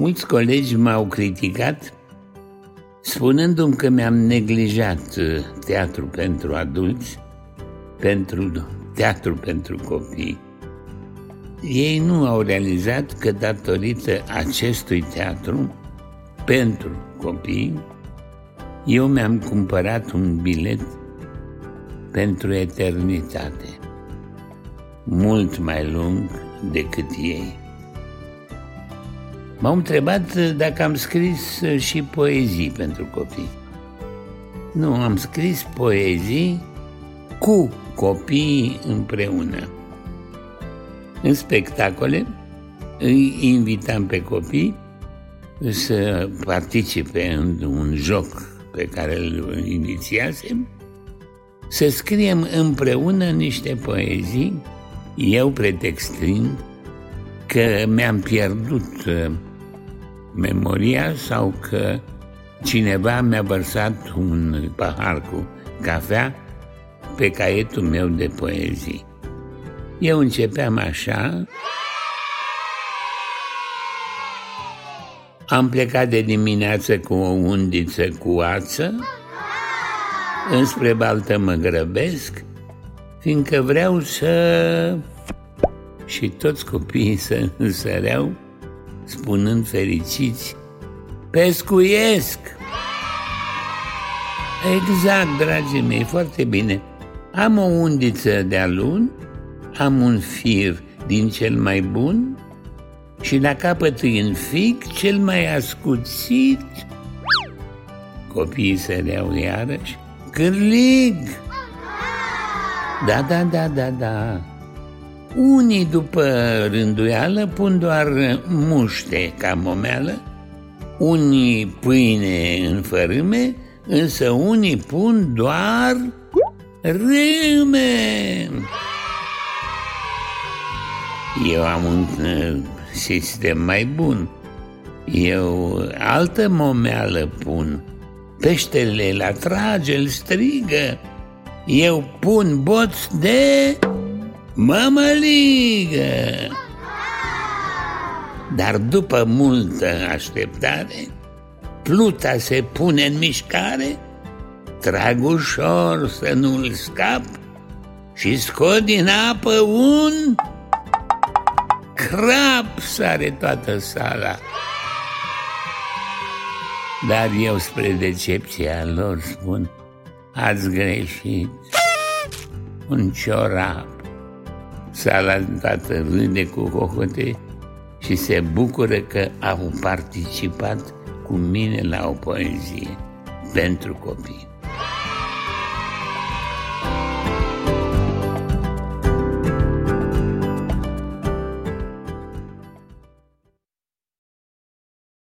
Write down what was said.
Mulți colegi m-au criticat spunându-mi că mi-am neglijat uh, teatru pentru adulți, pentru teatru pentru copii. Ei nu au realizat că datorită acestui teatru pentru copii, eu mi-am cumpărat un bilet pentru eternitate, mult mai lung decât ei. M-au întrebat dacă am scris și poezii pentru copii. Nu, am scris poezii cu copiii împreună. În spectacole îi invitam pe copii să participe în un joc pe care îl inițiasem, să scriem împreună niște poezii, eu pretextând că mi-am pierdut uh, memoria sau că cineva mi-a vărsat un pahar cu cafea pe caietul meu de poezii. Eu începeam așa, am plecat de dimineață cu o undiță cu ață, înspre baltă mă grăbesc, fiindcă vreau să... Și toți copiii să însăreau spunând fericiți, pescuiesc! Exact, dragii mei, foarte bine. Am o undiță de alun, am un fir din cel mai bun și la capăt în fic cel mai ascuțit. Copiii se reau iarăși, cârlig! Da, da, da, da, da. Unii după rânduială pun doar muște ca momeală, unii pâine în fărâme, însă unii pun doar râme. Eu am un uh, sistem mai bun. Eu altă momeală pun. Peștele la trage, îl strigă. Eu pun boț de mămăligă. Dar după multă așteptare, pluta se pune în mișcare, trag ușor să nu-l scap și scot din apă un crap sare toată sala. Dar eu spre decepția lor spun, ați greșit, un ciorap. Sala toată râde cu hohote și se bucură că au participat cu mine la o poezie pentru copii.